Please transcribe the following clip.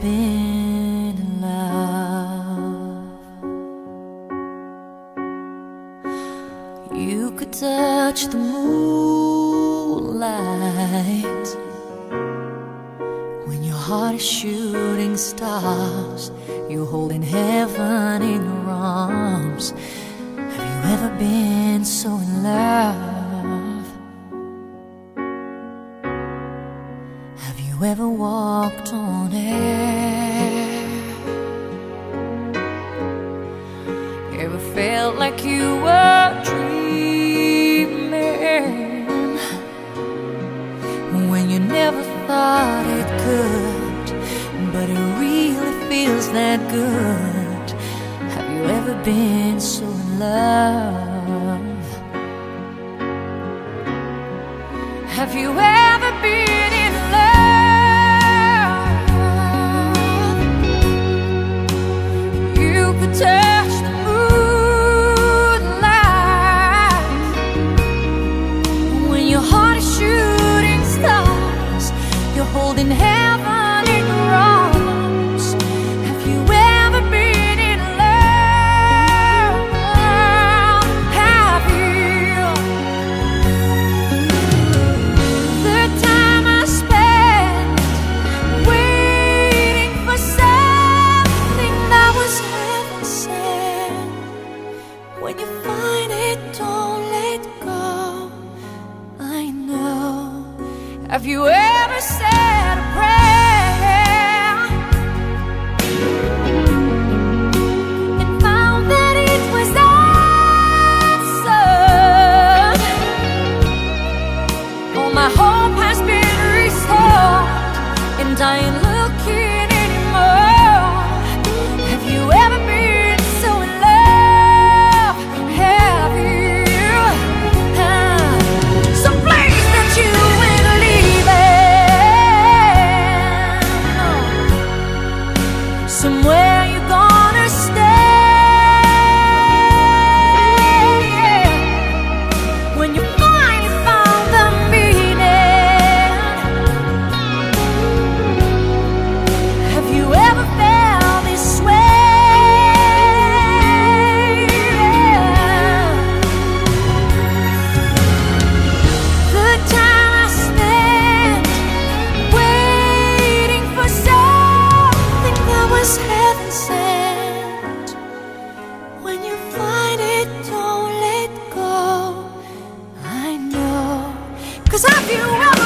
been in love. You could touch the moonlight when your heart is shooting stars. You're holding heaven in your arms. Have you ever been so in love? Have you ever walked on air? Ever felt like you were dreaming When you never thought it could But it really feels that good Have you ever been so in love? Have you ever holding heaven in your arms. Have you ever been in love? Have you? The time I spent waiting for something that was heaven sent. When you find it, don't let go. Have you ever said a prayer somewhere you're gonna stay. When you Cause have you ever